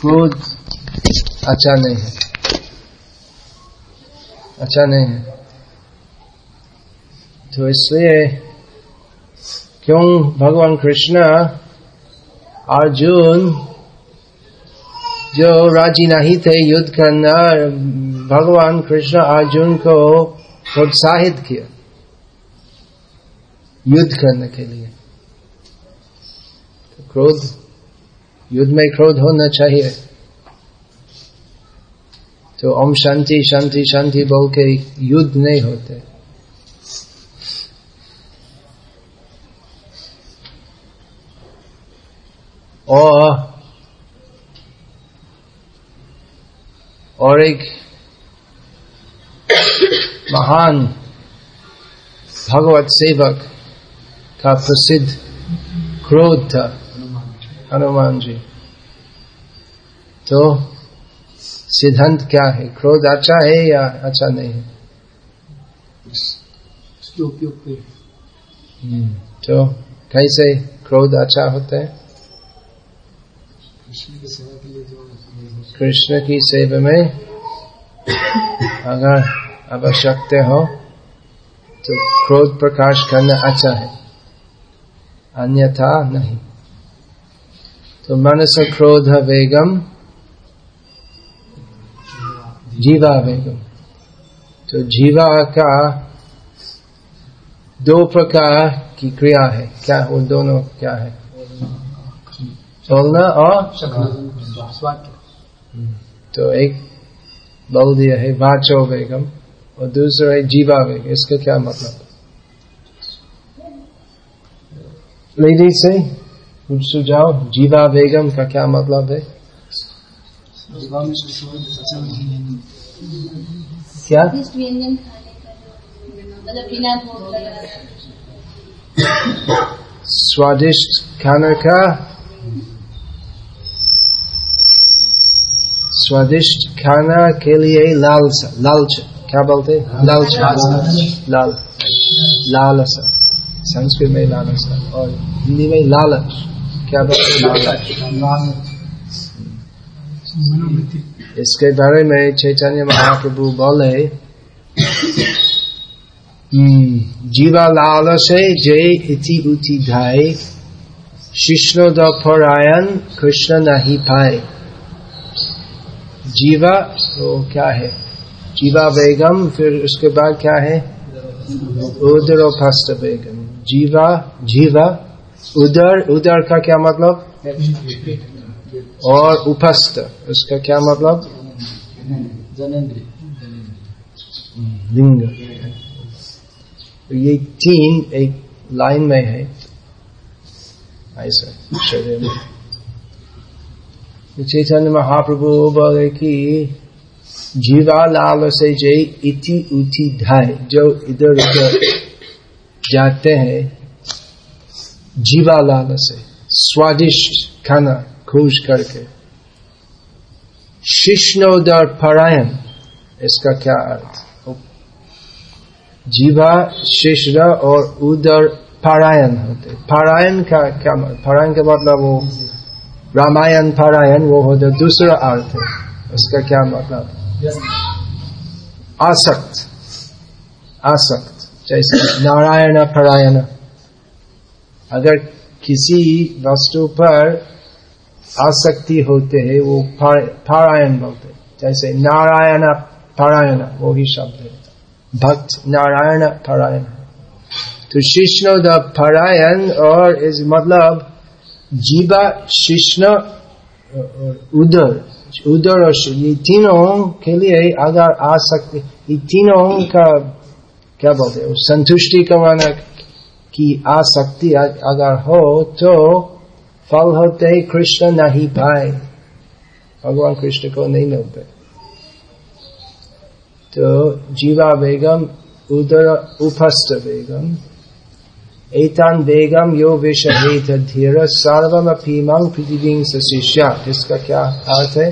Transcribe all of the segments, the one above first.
क्रोध अच्छा नहीं है। अच्छा नहीं है। तो इसलिए क्यों भगवान कृष्ण, अर्जुन जो राज़ी नहीं थे युद्ध करना, भगवान कृष्ण अर्जुन को प्रोत्साहित किया युद्ध करने के लिए। तो क्रोध युद्ध में क्रोध होना चाहिए। तो ओम शांति शांति शांति बोल के युद्ध नहीं होते। और और एक महान भगवत सेवक का प्रसिद्ध क्रोध था। हनुमान जी। तो सिद्धांत क्या है? क्रोध अच्छा है या अच्छा नहीं है? हम्म, तो कैसे क्रोध अच्छा होता है? कृष्ण की सेवा में अगर आवश्यकता हो तो क्रोध प्रकाश करना अच्छा है। अन्यथा नहीं। तो मनस क्रोध वेगम जीवा वेगम। तो जीवा का दो प्रकार की क्रिया है। क्या वो दोनों क्या है? बोलना और तो एक बोल दिया है वाचो वेगम और दूसरा है जीवा वेग इसका क्या मतलब? लेडी से कुछ सुझाव जीवा बेगम का क्या मतलब है? क्या? स्वादिष्ट खाना का स्वादिष्ट खाना के लिए लालसा लालच, क्या बोलते लालच। लाल। लालसा संस्कृत में लालसा और हिंदी में लालच। क्या इसके बारे में चैतन्य महाप्रभु बोले जीवा लाल से जय इति उति धाय शिष्ण दरायण कृष्ण नहीं पाए जीवा तो क्या है? जीवा बेगम फिर उसके बाद क्या है? उदर फस्त बेगम। जीवा जीवा उदर उधर का क्या मतलब? और उपस्थ उसका क्या मतलब? लिंग। तो ये तीन एक लाइन में है। ऐसा शरीर में। चैतन्य महाप्रभु बोले कि जीवा लाल से जय इति उति धाय जो इधर उधर जाते हैं जीवा लाल से, स्वादिष्ट खाना खोज करके। शिष्णोदर परायण, इसका क्या अर्थ? जीवा, शिष्ण और उदर पारायण होते। पारायण का क्या मतलब? पारायण का मतलब वो रामायण पारायण, वो होता दूसरा अर्थ। है उसका क्या मतलब? आसक्त। आसक्त, जैसे नारायण पारायण। अगर किसी वस्तु पर आसक्ति होते है, वो पारायण बोलते जैसे नारायण, पारायण, वो ही शब्द है। भक्त नारायण, पारायण। तो शिष्ण द पारायण और इस मतलब जीवा, शिष्ण, उदर। उदर और ये तीनों के लिए अगर आ सकते ये तीनों का, क्या बोलते हैं संतुष्टि करवाना की आसक्ति अगर हो तो फल होते ही कृष्ण नहीं पाए। भगवान कृष्ण को नहीं मिलते। तो जीवा बेगम, उदर उपस्थ बेगम, एतान बेगम यो विषहेत धीर, सर्वम पीमंग पृथ्वी शिष्या। इसका क्या अर्थ है?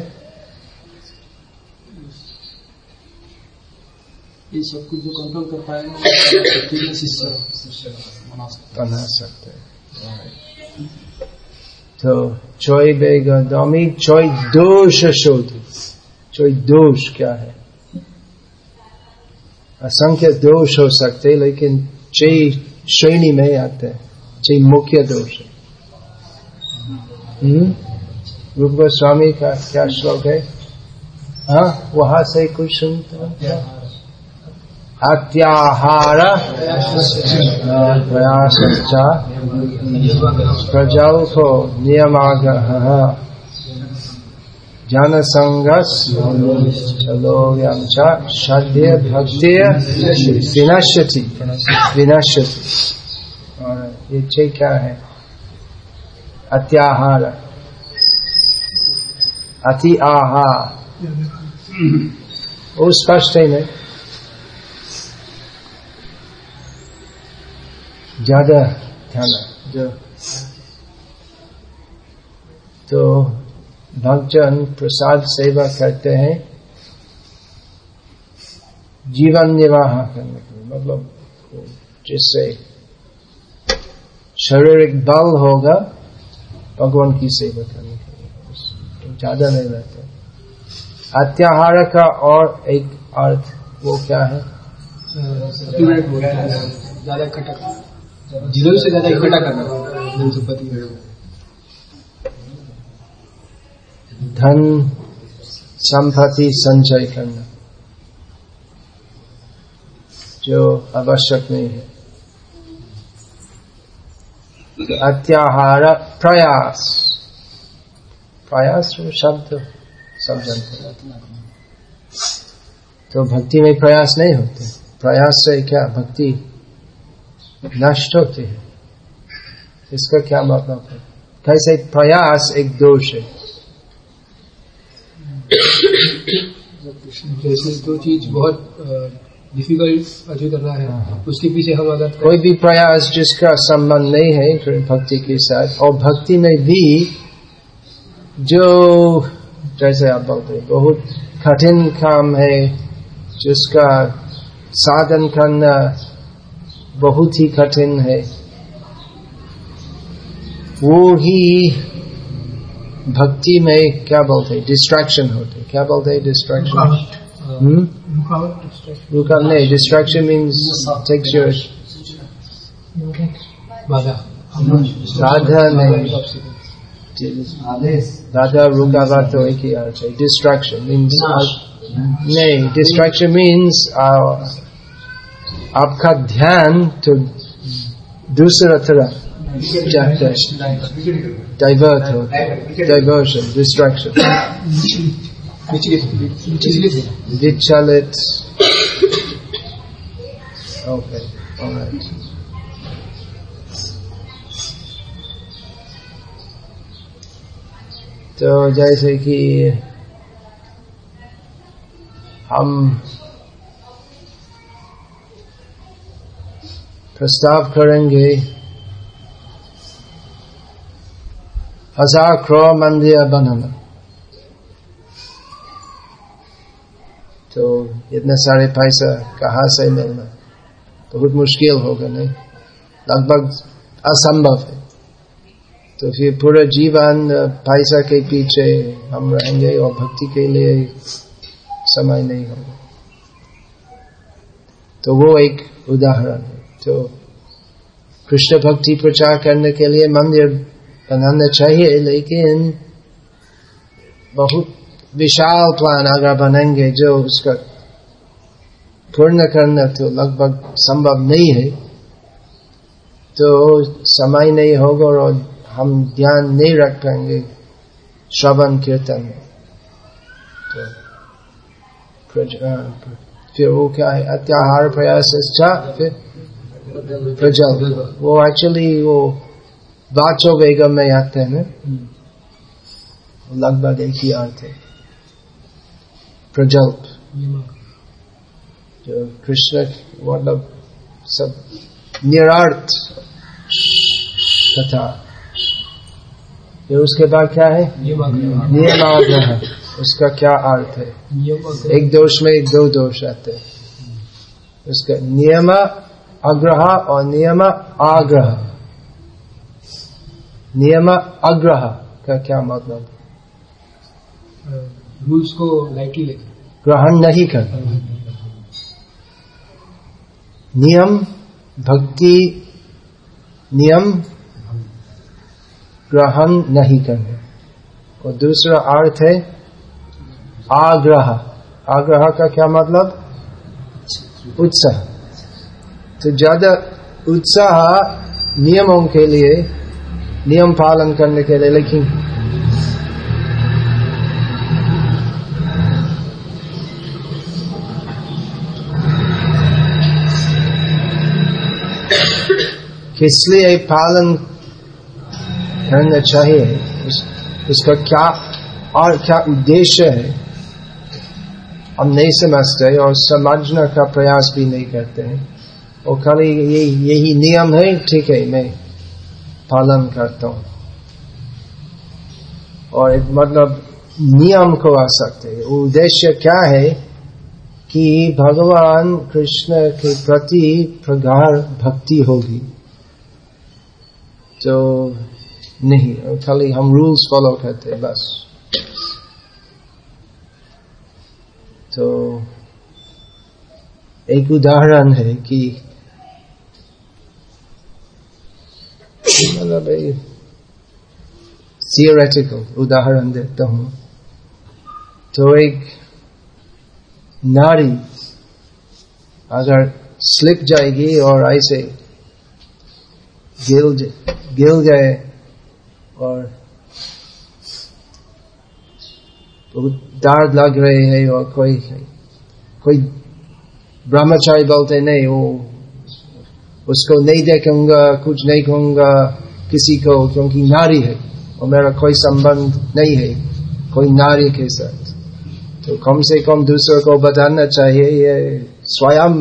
ये सब कुछ जो कंट्रोल कर शिष्य बना सकते तो चोई बेगमी चोई दोष शोध चोई दोष क्या है असंख्य दोष हो सकते लेकिन छह श्रेणी में आते हैं छह मुख्य दोष है? रूप गोस्वामी का क्या श्लोक है हाँ वहाँ से कुछ सुनते अत्याहार प्रयास प्रजल को नियमाग्रह और ये छह क्या है? अत्याहार। अति आहार। वो स्पष्ट नहीं? ज़्यादा ध्यान जो तो भक्तजन प्रसाद सेवा करते हैं, जीवन निर्वाह करने के लिए मतलब जिससे शारीरिक बल होगा, भगवान की सेवा करने के लिए तो ज़्यादा नहीं रहते। अत्याहार का और एक अर्थ, वो क्या है? ज़्यादा ज़ीरो से ज़्यादा इकट्ठा करना। धन संपत्ति धन संपत्ति संचय करना। जो आवश्यक नहीं है। तो अत्याहार प्रयास। प्रयास शब्द सब जानते तो भक्ति में प्रयास नहीं होते। प्रयास से क्या? भक्ति नष्ट होते है। इसका क्या मतलब है? कैसे प्रयास एक दोष है। जैसे जो चीज़ बहुत डिफ़िकल्ट अचीव करना है उसके पीछे हम अगर कोई भी प्रयास जिसका संबंध नहीं है फिर भक्ति के साथ और भक्ति में भी जो जैसे आप बोलते हैं बहुत कठिन काम है जिसका साधन करना बहुत ही कठिन है। वो ही भक्ति में क्या बोलते हैं? डिस्ट्रैक्शन होते क्या बोलते हैं डिस्ट्रैक्शन हम्म? रुका नहीं distraction means takes your Radha नहीं। राधा रुका तो एक ही है डिस्ट्रैक्शन मीन्स नहीं डिस्ट्रैक्शन मीन्स आपका ध्यान तो दूसरा तरफ़ जाता है। डाइवर्ट हो। डाइवर्शन डिस्ट्रैक्शन विचलित तो जैसे कि हम प्रस्ताव करेंगे। हज़ार करोड़ मंदिर बनाना। तो इतने सारे पैसा कहाँ से मिलना? बहुत मुश्किल होगा, नहीं? लगभग असंभव है। तो फिर पूरा जीवन, पैसा के पीछे हम रहेंगे और भक्ति के लिए समय नहीं होगा। तो वो एक उदाहरण है। तो कृष्ण भक्ति प्रचार करने के लिए मंदिर बनाना चाहिए, लेकिन बहुत विशाल प्लान अगर बनेंगे जो उसका पूर्ण करना तो लगभग संभव नहीं है। तो समय नहीं होगा और हम ध्यान नहीं रख पाएँगे श्रवण कीर्तन। में तो फिर वो क्या है? अत्याहार प्रयास फिर प्रजल वो एक्चुअली वो वाचो वेगम में आते हैं लगभग एक ही अर्थ है। प्रजल्प जो कृष्ण मतलब सब निरार्थ कथा फिर उसके बाद क्या है? नियमाग्रह उसका क्या अर्थ है? एक दोष में एक दो दोष आते हैं। उसका नियम आग्रह और नियम आग्रह नियम अग्रह का क्या मतलब रूल्स को लाइटली ग्रहण नहीं करना नियम भक्ति नियम ग्रहण नहीं करने। और दूसरा अर्थ है आग्रह। आग्रह का क्या मतलब? उत्साह। तो ज़्यादा उत्साह नियमों के लिए नियम पालन करने के लिए लेकिन किस लिए पालन करना चाहिए उस, क्या और क्या उद्देश्य है? हम नहीं समझते और समझने का प्रयास भी नहीं करते हैं। और खाली यही यही नियम है, ठीक है, मैं पालन करता हूँ। और मतलब नियम को आ सकते हैं। उद्देश्य क्या है कि भगवान कृष्ण के प्रति प्रगाढ़ भक्ति होगी। तो नहीं, खाली हम रूल्स फॉलो करते बस। तो एक उदाहरण है कि मतलब थियोरेटिकल उदाहरण देता हूँ तो एक नारी अगर स्लिप जाएगी और ऐसे गिल गिल जाए और तो दर्द लग रहे हैं और कोई कोई ब्रह्मचारी बोलते नहीं वो उसको नहीं देखूँगा, कुछ नहीं कहूँगा, किसी को, क्योंकि नारी है और मेरा कोई संबंध नहीं है, कोई नारी के साथ। तो कम से कम दूसरों को बताना चाहिए, ये स्वयं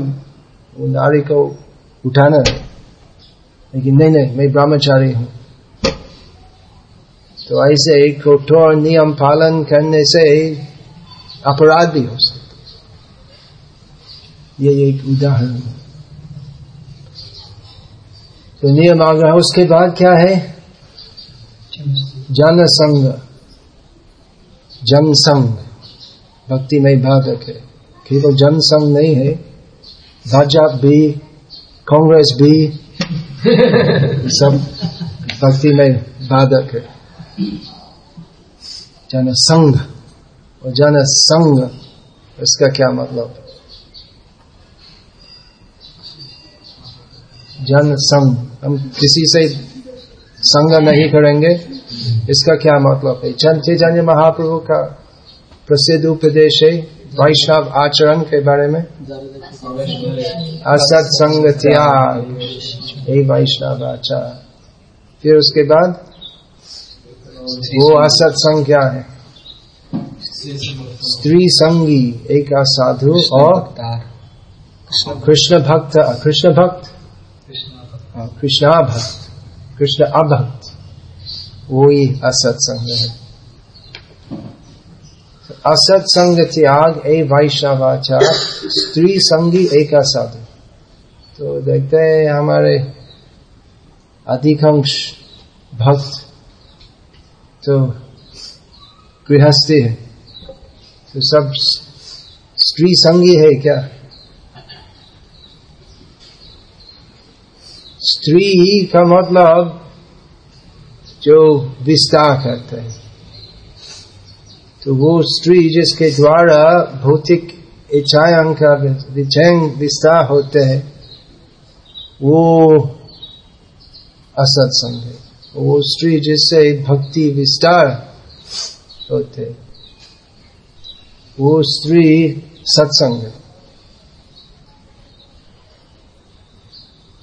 नारी को उठाना है। लेकिन नहीं नहीं, मैं ब्रह्मचारी हूँ। तो ऐसे कठोर नियम पालन करने से अपराध भी हो सकता ये एक उदाहरण है। तो नियम आग्रह उसके बाद क्या है? जनसंग। जनसंग। भक्ति में बाधक है। केवल जनसंग नहीं है। भाजपा भी, कांग्रेस भी, सब भक्ति में बाधक है। जन संघ और जन संघ इसका क्या मतलब जन संघ। हम किसी से संग नहीं करेंगे। इसका क्या मतलब है? चैतन्य महाप्रभु का प्रसिद्ध उपदेश है वैष्णव आचरण के बारे में। असत संग त्याग। हे वैष्णव आचार। फिर उसके बाद वो असत संग क्या है? स्त्री संगी एक असाधु और कृष्ण भक्त कृष्ण भक्त। कृष्णा भक्त, कृष्ण अभक्त, वही असत संग है। असत संग त्याग, ए वैष्णवाचार, स्त्री संगी एक साधु तो देखते हैं हमारे अधिकांश भक्त तो गृहस्थी है। तो सब स्त्री संगी है क्या? स्त्री का मतलब जो विस्तार करते हैं। तो वो स्त्री जिसके द्वारा भौतिक इच्छाएँ का विचैन विस्तार होते हैं, वो असत्संग है वो स्त्री जिससे भक्ति विस्तार होते वो स्त्री सत्संग। है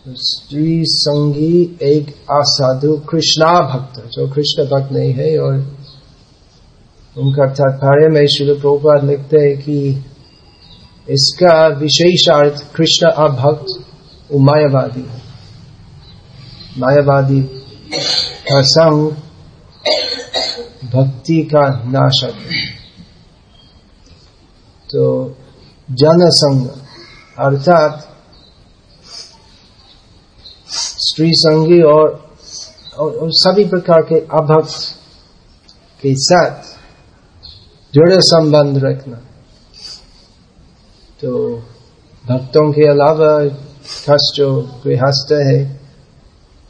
स्त्री संगी एक असाधु कृष्णा भक्त, जो कृष्ण भक्त नहीं है और उनका तात्पर्य में श्री प्रभुपाद लिखते हैं कि इसका विशेष अर्थ कृष्ण अभक्त मायावादी है। मायावादी का संग भक्ति का नाशक है। तो जनसंग, अर्थात स्त्री संगी और और, और सभी प्रकार के अभक्त के साथ जुड़े संबंध रखना। तो भक्तों के अलावा खास जो गृहस्थ है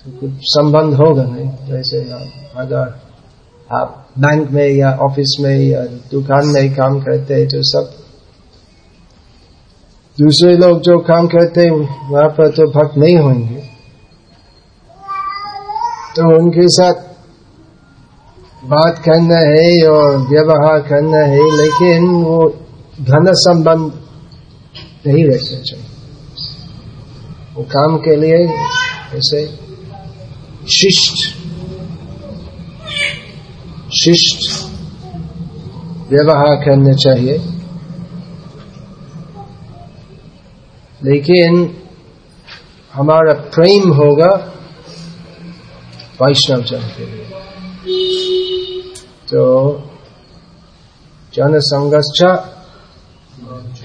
तो कुछ संबंध होगा नहीं। जैसे अगर आप बैंक में या ऑफ़िस में या दुकान में काम करते हैं तो सब दूसरे लोग जो काम करते हैं वहाँ पर तो भक्त नहीं होंगे। तो उनके साथ बात करना है और व्यवहार करना है, लेकिन वो धन संबंध नहीं रखना चाहिए। वो काम के लिए ऐसे शिष्ट शिष्ट व्यवहार करना चाहिए। लेकिन हमारा प्रेम होगा वैष्णव जन के लिए तो जन संघर्ष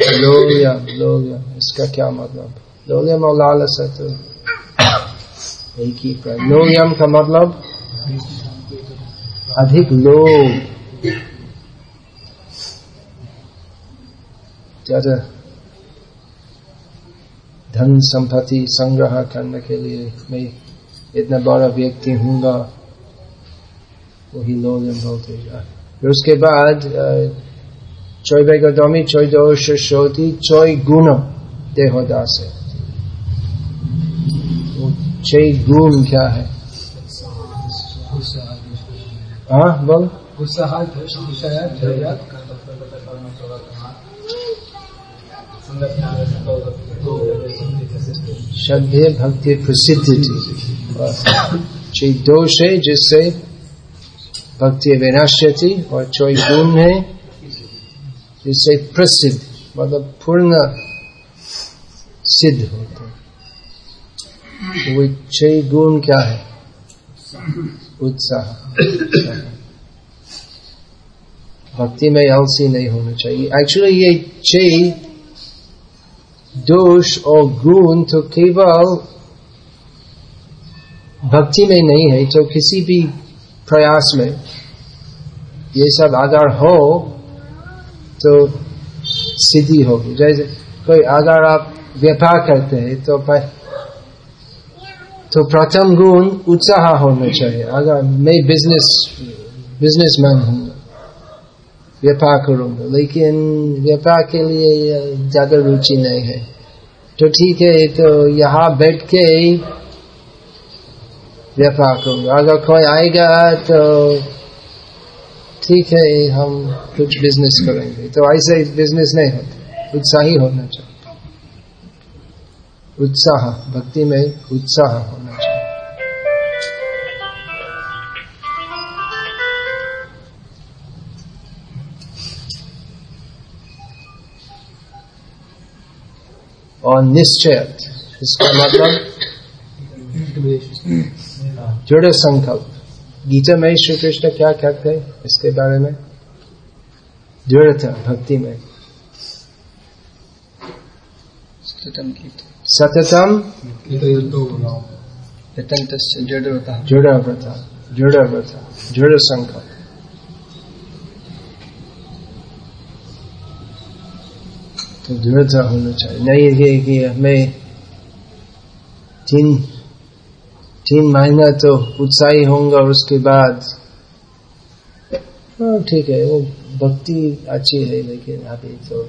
लोलिया लोलिया इसका क्या मतलब? लोलियम और लालस है तो एक ही लोलियम का मतलब? अधिक लोभ। ज़्यादा धन संपत्ति संग्रह करने के लिए मैं इतना बड़ा व्यक्ति हूँगा वही लोग बोलते फिर उसके बाद चोय बेगदमी चोय दोष शोति चोय गुण देहोदास है गुण क्या है हाँ बोल श्रद्धे भक्ति प्रसिद्ध थी दोष है जिससे भक्ति विनाश्यति और चोई गुण है जिससे प्रसिद्ध मतलब पूर्ण सिद्ध होते तो वो छह गुण क्या है उत्साह भक्ति में आलसी नहीं होना चाहिए एक्चुअली ये छह दोष और गुण तो केवल भक्ति में नहीं है तो किसी भी प्रयास में ये सब अगर हो तो सिद्धि होगी। जैसे कोई अगर आप व्यापार करते हैं तो तो प्रथम गुण उत्साह होना चाहिए। अगर मैं बिज़नेस बिज़नेस मैन हूँ व्यापार करूँगा, लेकिन व्यापार के लिए ज़्यादा रुचि नहीं है। तो ठीक है तो यहाँ बैठ के व्यापार करूँगा अगर कोई आएगा तो ठीक है, हम कुछ बिज़नेस करेंगे। तो ऐसे बिज़नेस नहीं होता। उत्साही होना चाहिए। उत्साह, भक्ति में उत्साह होना चाहिए। और निश्चय, इसका मतलब दृढ़ संकल्प। गीता में श्री कृष्ण क्या कहते हैं इसके बारे में? दृढ़ता भक्ति में। सततम दृढ़ व्रता दृढ़ व्रता दृढ़ संकल्प। तो दृढ़ता होना चाहिए। नहीं है कि हमें तीन तीन महीना तो उत्साही होंगे और उसके बाद हाँ ठीक है, वो भक्ति अच्छी है, लेकिन अभी तो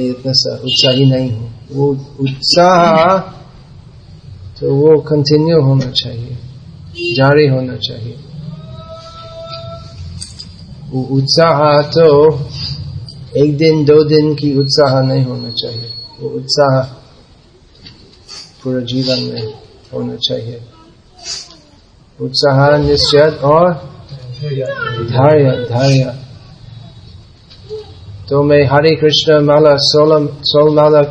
इतना सा उत्साही नहीं हूँ। वो उत्साह तो वो कंटिन्यू होना चाहिए, जारी होना चाहिए। वो उत्साह तो एक दिन, दो दिन की उत्साह नहीं होना चाहिए। वो उत्साह पूरे जीवन में होना चाहिए। उत्साह निश्चय और धार्य धार्य तो मैं हरे कृष्ण माला सोलह सोल माला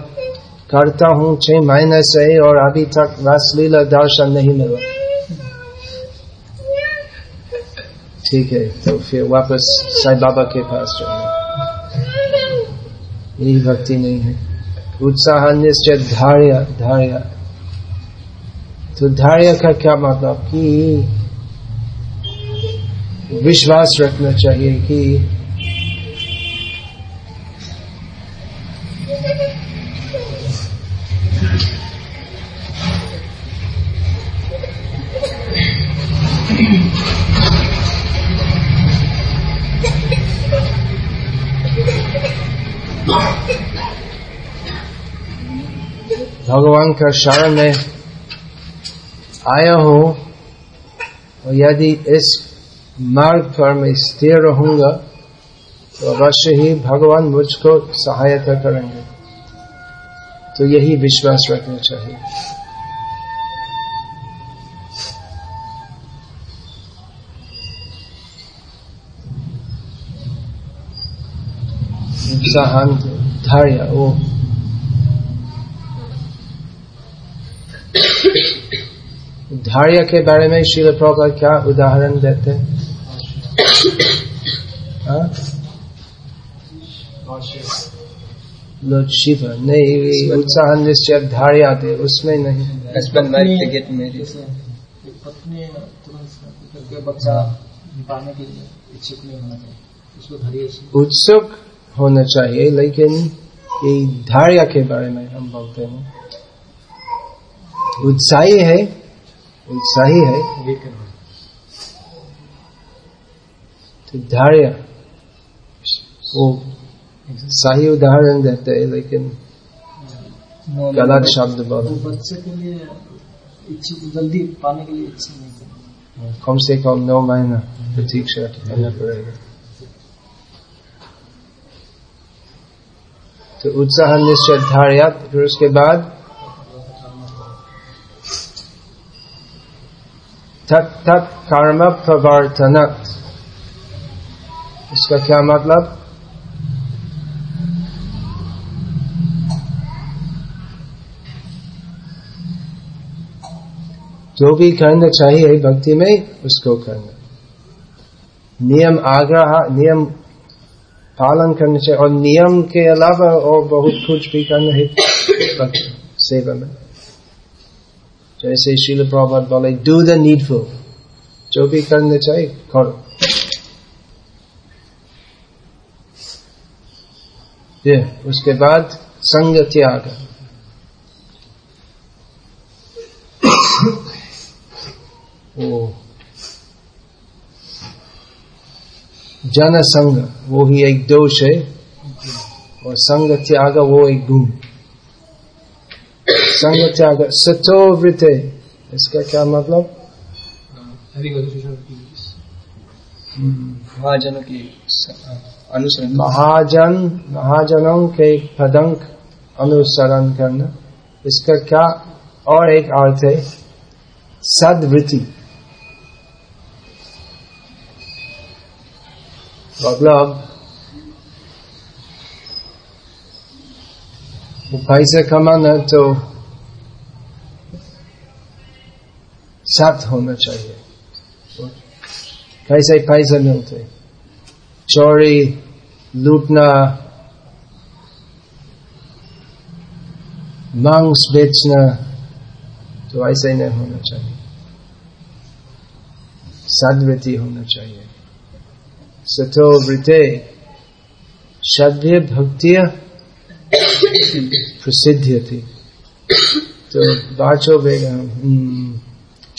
करता हूँ, छह महीने से और अभी तक रासलीला दर्शन नहीं मिला। ठीक है तो फिर वापस साई बाबा के पास यही भक्ति नहीं है। उत्साह निश्चय धार्य धार्य तो धैर्य का क्या मतलब कि विश्वास रखना चाहिए कि भगवान का शरण में आया हूँ और यदि इस मार्ग पर मैं स्थिर रहूँगा तो अवश्य ही भगवान मुझको सहायता करेंगे। तो यही विश्वास रखना चाहिए। सहन, धैर्य, वो धैर्य के बारे में शिल प्रभा क्या उदाहरण देते शिव नहीं उत्साह निश्चय धार्य आते उसमें नहीं। हस्बैंड वाइफ के गेट पत्नी तुरंत बच्चा पाने के लिए इच्छुक नहीं होना चाहिए उसको उत्सुक होना चाहिए लेकिन ये धार्य के बारे में हम बोलते हैं। उत्साही है उत्साही है। तो धैर्य वो सही उदाहरण देते हैं लेकिन गलत शब्द बोलो बच्चे के लिए इच्छुक जल्दी पाने के लिए इच्छा नहीं कम से कम नौ महीना प्रतीक्षा करना पड़ेगा। तो उत्साह निश्चय धार्य फिर उसके बाद तत् तत् कर्म प्रवर्तनत इसका क्या मतलब जो भी करना चाहिए भक्ति में उसको करना नियम आग्रह नियम पालन करना चाहिए और नियम के अलावा और बहुत कुछ भी करना है सेवा में जैसे शील प्रभात बोले डू द नीडफुल जो भी करना चाहिए, करो। ये, उसके बाद संग त्याग। वो जन संग वो ही एक दोष है। और संग त्याग, वो एक गुण। संग त्याग सतो वृते इसका क्या मतलब महाजनों की अनुसरण महाजन महाजनों के पदंक अनुसरण करना इसका क्या और एक अर्थ है सदवृत्ति मतलब वो पैसे कमाना तो सत होना चाहिए। कैसे पैसे मिलते। चोरी, लूटना, मांस बेचना तो ऐसे नहीं होना चाहिए। सदवृत्ति होना चाहिए। सतो वृते सद्य भक्तिया प्रसिद्ध थी। तो बाचो बेगम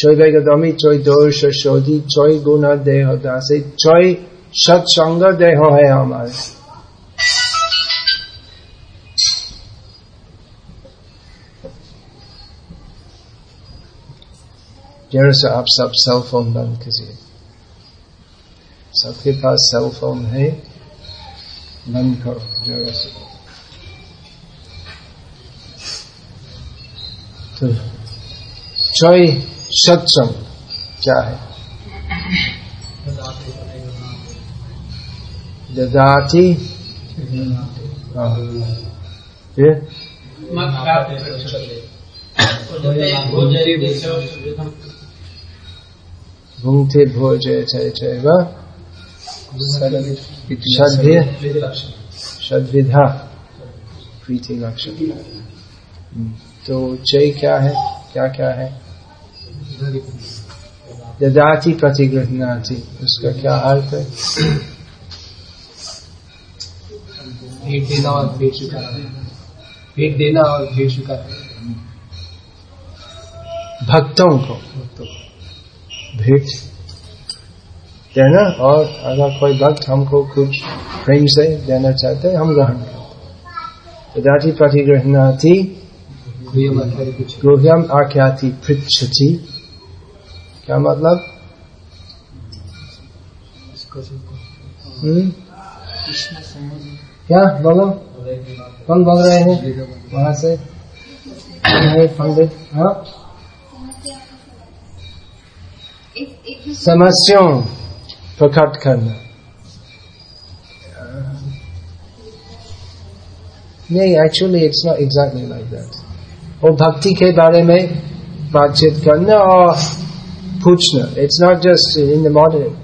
Choi Vegadami, Choi Dosha Shodhi, Choi Guna Deho Dasi, Choi Satsanga Deho है हमारे जरा सा आप सब सेल फ़ोन बंद कीजिए सबके पास सेल फ़ोन है बंद करो जरा से तो चॉय सत्संग क्या है। फिर भुंगते भोजे सद्य सद्विधा प्रीति लक्षण हम्म, तो चय क्या है? क्या क्या है? ददाती प्रतिगृहणाती। उसका क्या अर्थ है? भेंट देना और भेंट स्वीकार भेंट देना और भेंट स्वीकार भक्तों को भेंट। देना और अगर कोई भक्त हमको कुछ प्रेम से देना चाहते हैं हम ग्रहण करते अर्थात कुछ गुह्यम आख्याति पृच्छति। क्या मतलब? हम्म? क्या? बोलो। कौन बोल रहे हैं? वहाँ से। पंडित। हाँ? समस्याओं प्रकट करना। नहीं actually it's not exactly like that और भक्ति के बारे में बातचीत करना और पूछना it's not just in the modern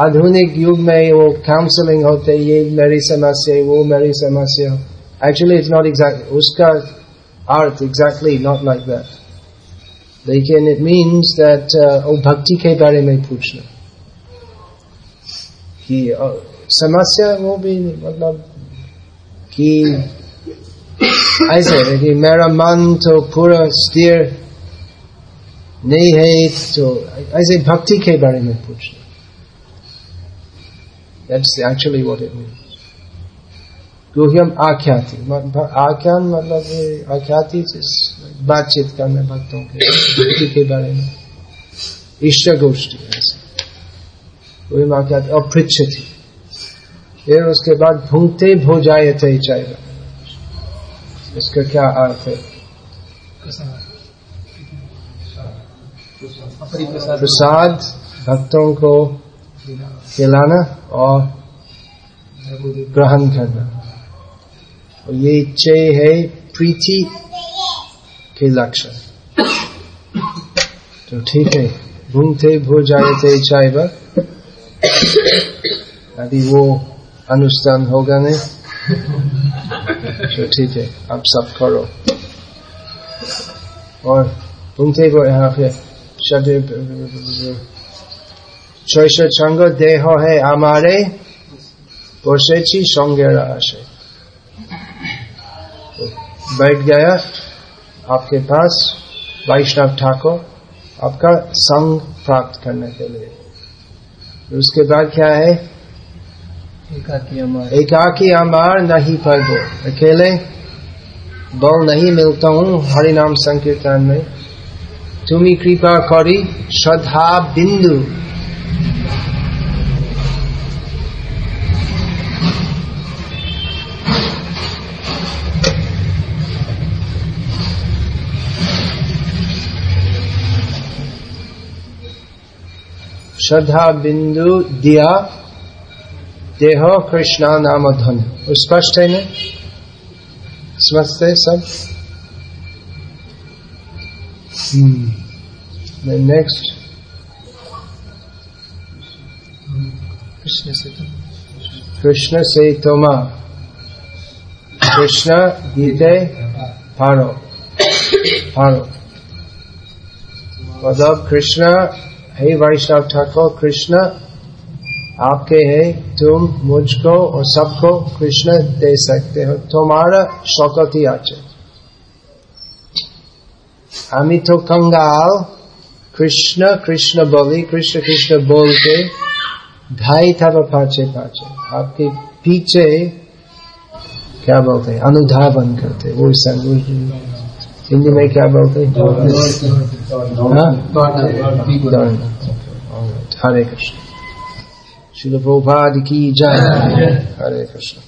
आधुनिक युग में वो काउंसलिंग होते ये मेरी समस्या वो मेरी समस्या एक्चुअली इट्स नॉट एग्जैक्ट उसका अर्थ एग्जैक्टली नॉट लाइक दैट लेकिन इट मीन्स दैट वो भक्ति के बारे में पूछना कि समस्या वो भी मतलब कि ऐसे कि मेरा मन तो पूरा स्थिर नहीं है तो ऐसे भक्ति के बारे में पूछना। That's actually what it means. गुह्यम आख्याति आख्यान मतलब आख्याति बातचीत करना भक्तों के भक्ति के बारे में। ईश्वर गोष्ठी, ऐसे। गुह्यम आख्याति और पृच्छति फिर उसके बाद भूंगते भोजायते चाहिए। इसका क्या अर्थ है? प्रसाद भक्तों को खिलाना और ग्रहण करना। और ये चय है प्रीति के लक्षण। तो ठीक है भूमते भो जाते चाइब। यदि वो अनुष्ठान होगा नहीं। तो ठीक है, आप सब करो। और भूमते को यहाँ पे शब्द চৈশ সঙ্গ দেহ হে আমারে বসেছি সঙ্গের আসে तो बैठ गया आपके पास वैष्णव ठाकुर आपका संग प्राप्त करने के लिए उसके बाद क्या है एकाकी अमर एकाकी अमार नहीं पर दो अकेले बल नहीं मिलता हूँ हरि नाम संकीर्तन में तुम्ही कृपा करी श्रद्धा बिंदु श्रद्धा बिंदु दिया देह कृष्णा नाम धन स्पष्ट है ना समझते हैं सब से तो कृष्ण से तोमा कृष्ण गीते पारो पारो मतलब कृष्ण हे वैष्णव ठाकुर कृष्ण आपके है, तुम मुझको और सबको कृष्ण दे सकते हो। तुम्हारा शौकती আছে আমি তো कंगाल कृष्ण कृष्ण बोली कृष्ण कृष्ण बोल के ढाई था वो पाचे पाचे आपके पीछे क्या बोलते हैं अनुधावन करते वो सब वो हिंदी में क्या बोलते हैं हाँ? दौड़ना। Alright. हरे कृष्ण शिल प्रभुपाद की जय हरे कृष्ण